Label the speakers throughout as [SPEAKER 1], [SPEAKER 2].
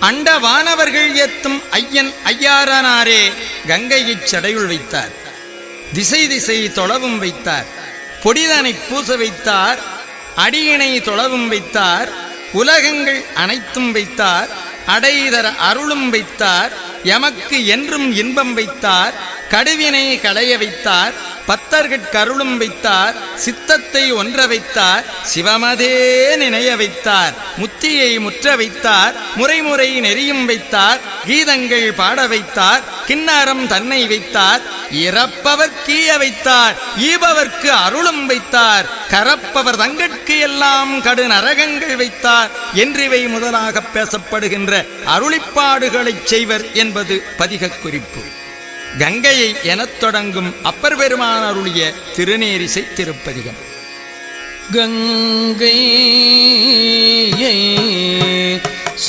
[SPEAKER 1] அண்டவானவர்கள் ஏத்தும் ஐயன் ஐயாரனாரே கங்கையைச் சடையுள் வைத்தார். திசை திசை தொழவும் வைத்தார். பொடிதனை பூச வைத்தார். அடியினை தொழவும் வைத்தார். உலகங்கள் அனைத்தும் வைத்தார். அடைதர அருளும் வைத்தார். எமக்கு என்றும் இன்பம் வைத்தார். கடுவினை களைய வைத்தார் பத்தர்கட்கருளும் வைத்தார் சித்தத்தை ஒன்ற வைத்தார் சிவமதே நினைய வைத்தார் முத்தியை முற்ற வைத்தார் முறைமுறை நெறியும் வைத்தார் கீதங்கள் பாட வைத்தார் கிண்ணாரம் தன்னை வைத்தார் இறப்பவர் கீய வைத்தார் ஈபவர்க்கு அருளும் வைத்தார் கரப்பவர் தங்கட்கு எல்லாம் கடு நரகங்கள் வைத்தார் என்றிவை முதலாக பேசப்படுகின்ற அருளிப்பாடுகளைச் செய்வர் என்பது பதிகக் குறிப்பு. கங்கையை எனத் தொடங்கும் அப்பர் பெருமான் அருளிய திருநேரிசை திருப்பதிகம்.
[SPEAKER 2] கங்கை ச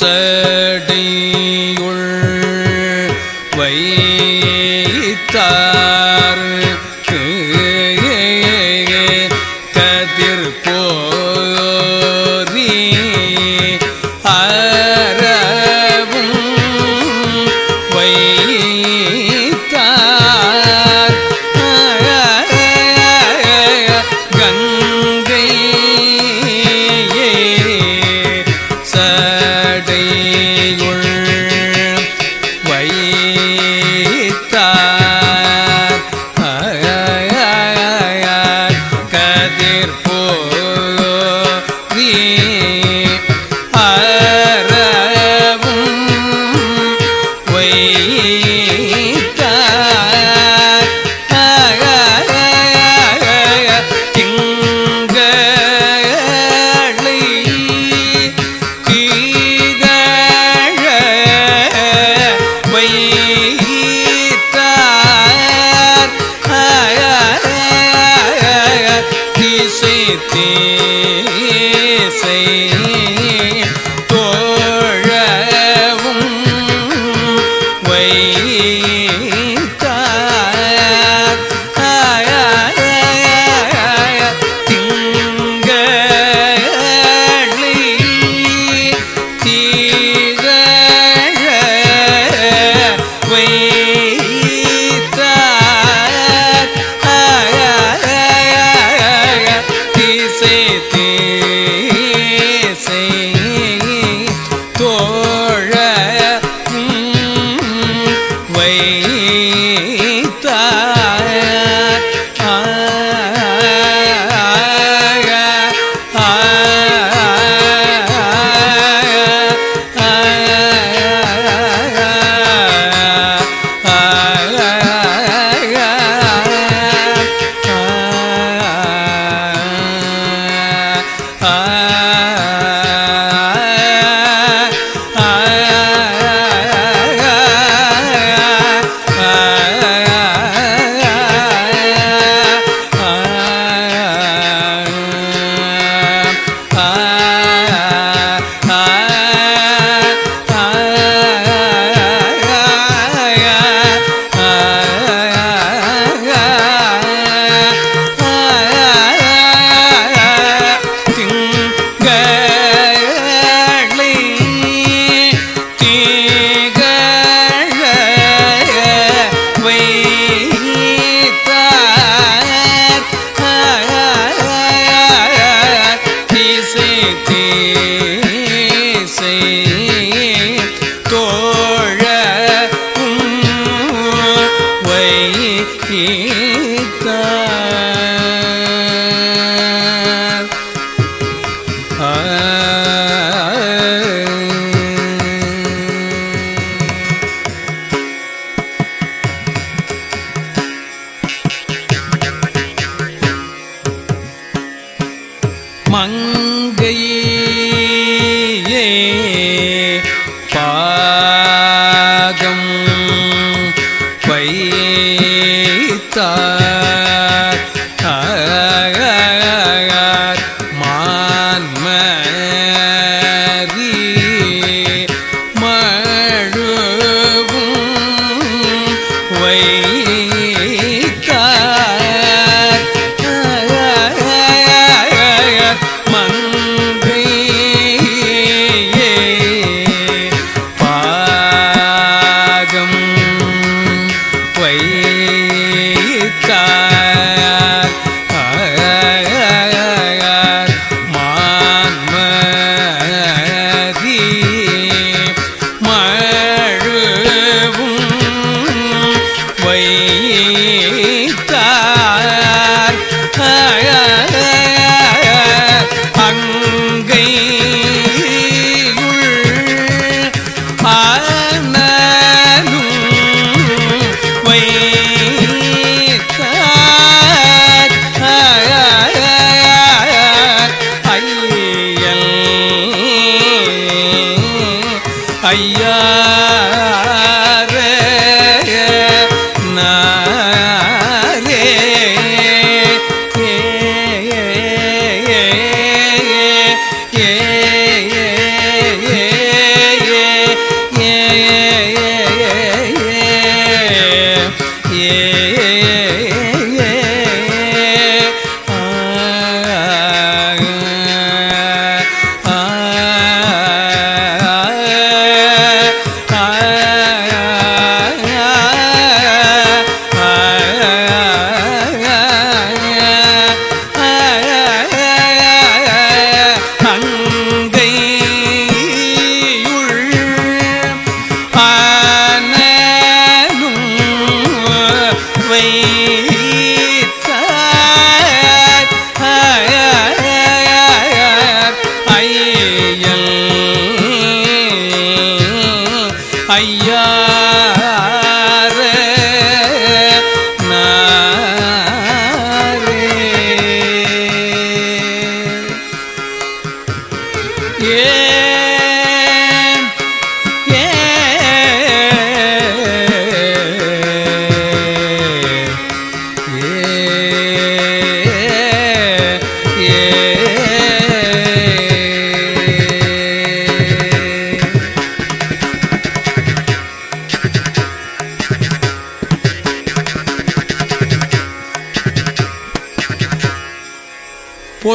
[SPEAKER 2] ஐயா.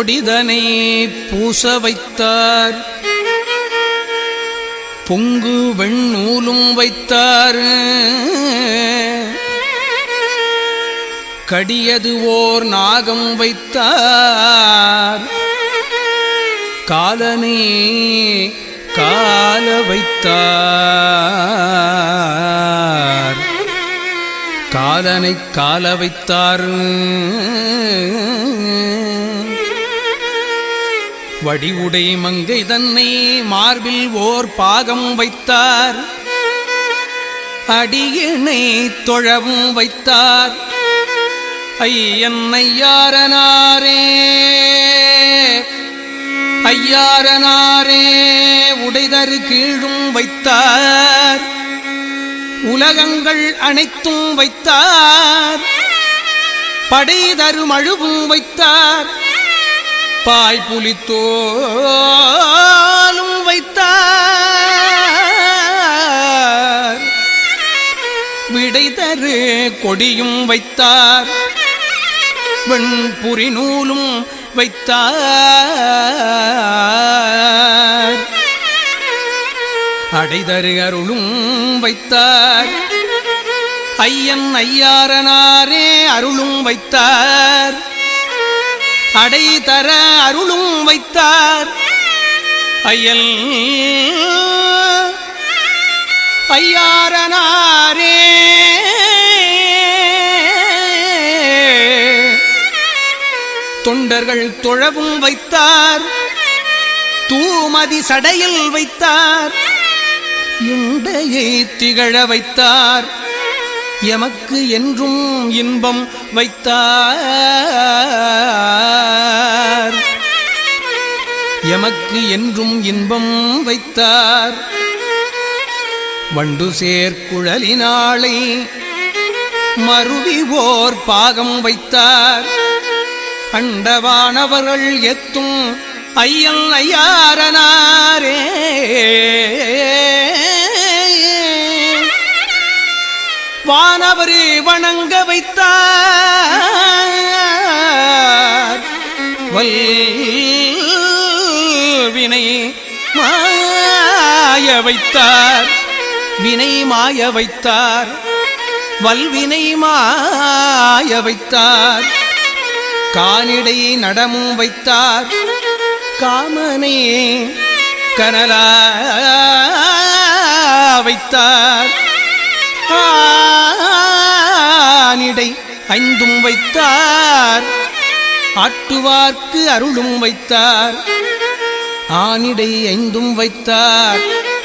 [SPEAKER 2] பொடிதனை பூச வைத்தார் பொங்கு வெண்ணூலும் வைத்தார். கடியது ஓர் நாகம் வைத்தார். காலனே கால வைத்தார். காலனை கால வைத்தார். வடிவுடை மங்கை தன்னை மார்பில் ஓர் பாகம் வைத்தார். அடியினை தொழவும் வைத்தார். ஐயன் ஐயாரனாரே ஐயாரனாரே உடைதரு கீழும் வைத்தார். உலகங்கள் அனைத்தும் வைத்தார். படை மழுவும் வைத்தார். பாய் புலித்தோலும் வைத்தார். விடை தரு கொடியும் வைத்தார். வெண்புரி நூலும் வைத்தார். அடைதரு அருளும் வைத்தார். ஐயன் ஐயாரனாரே அருளும் வைத்தார். அடை தர அருளும் வைத்தார். ஐயல் ஐயாரனாரே. தொண்டர்கள் தொழவும் வைத்தார். தூமதி சடையில் வைத்தார். இண்டையை திகழ வைத்தார். எமக்கு என்றும் இன்பம் வைத்தார். எமக்கு என்றும் இன்பம் வைத்தார். வண்டு சேர்க்குழலினாளை மருவி ஓர் பாகம் வைத்தார். அண்டவானவர்கள் எத்தும் ஐயன் ஐயாரனாரே. வானவரே வணங்க வைத்தார். வினை மாய வைத்தார். வினை மாய வைத்தார். வல்வினை மாய வைத்தார். கானிடை நடமும் வைத்தார். காமனே கனலா வைத்தார். ஆனிடை ஐந்தும் வைத்தார். ஆட்டுவார்க்கு அருளும் வைத்தார். ஆனிடை ஐந்தும் வைத்தார்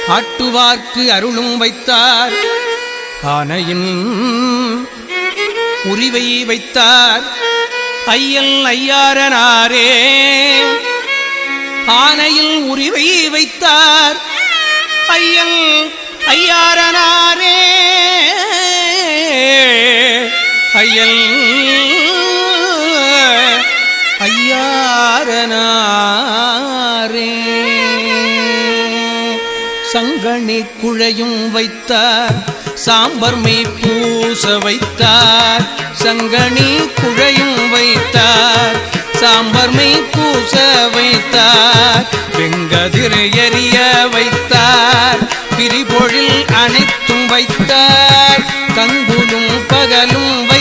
[SPEAKER 2] ஆட்டுவார்க்கு அருளும் வைத்தார் ஆனையின் உரிவை வைத்தார். ஐயல் ஐயாரனாரே ஆனையில் உரிவை வைத்தார். ஐயல் ஐயாரனாரே ஐயல் ஐயாரனாரே சங்கரே சங்கணி குழையும் வைத்தார் சாம்பர் மெய் பூச வைத்தார். சங்கணி குழையும் வைத்தார் சாம்பர் மெய் பூச வைத்தார். வெங்கதிரை எறிய வைத்தார் பிரிபொழில் அனைத்தும் வைத்தார். கங்குலும் பகலும் வை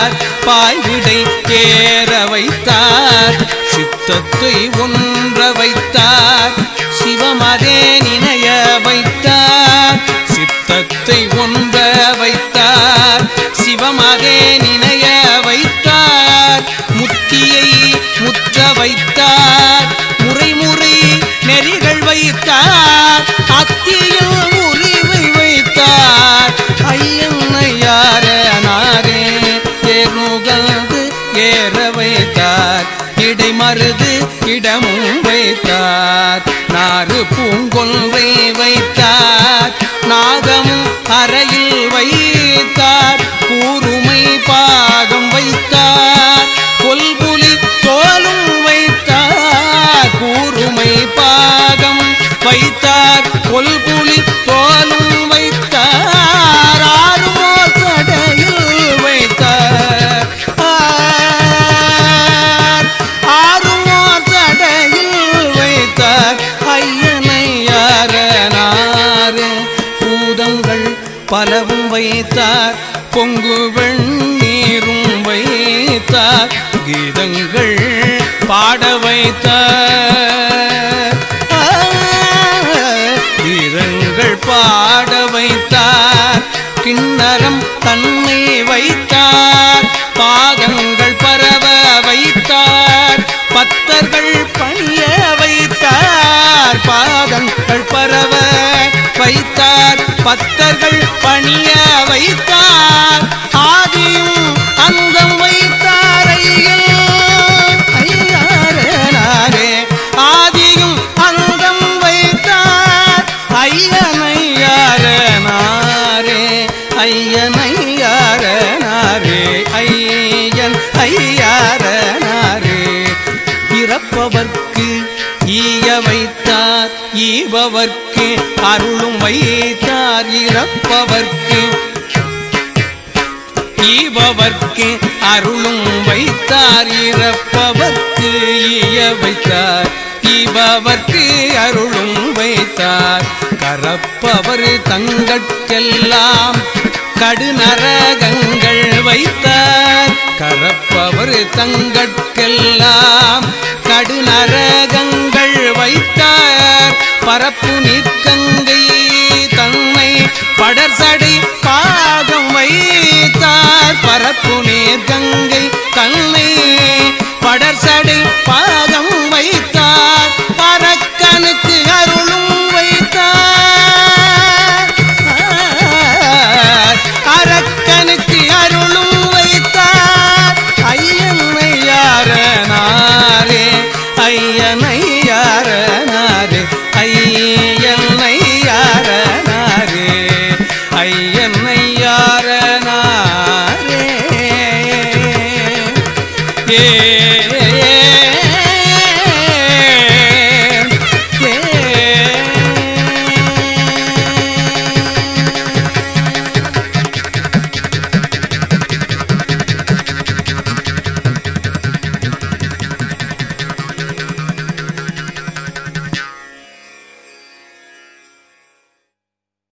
[SPEAKER 2] வைத்தார் பாய்விடை ஏற வைத்தார் சித்தத்தை ஒன்ற வைத்தார் சிவமதே நினைய வைத்தார் சித்தத்தை ஒன்ற வைத்தார் சிவமதே நினைய வைத்தார் முத்தியை முற்ற வைத்தார். ஏற வைத்தார் இடை மருது இடமும் வைத்தார். நாறு பூங்கொன்றை வைத்தார். நாகமும் அறையில் வைத்தார். கூறுமை பாகம் வைத்தார். கொல்புலி தோலும் வைத்தார். கூறுமை பாகம் வைத்தார். கொல்புலி தோலும் வைத்தார். பலவும் வைத்தார். பொங்கு வெண்ணீரும் வைத்தார். கீதங்கள் பாட வைத்தார். கீதங்கள் பாட வைத்தார். கிண்ணரம் தன்னை வைத்தார். பாகங்கள் பரவ வைத்தார். பத்தர்கள் பணிய வைத்தார். பாதங்கள் பரவ பக்தர்கள் பணிய வைத்தார். ஈபவர்க்கு அருளும் வைத்தார் இறப்பவர்க்கு இய வைத்தார். ஈபவர்க்கு அருளும் வைத்தார். கரப்பவர் தங்கட்கெல்லாம் கடுநரகங்கள் வைத்தார். கரப்பவர் தங்கட்கெல்லாம் கடுநரகங்கள் வைத்தார். பரப்பு நிற்கங்கை தன்னை படர்சடை பாகம் வை தன்னை யார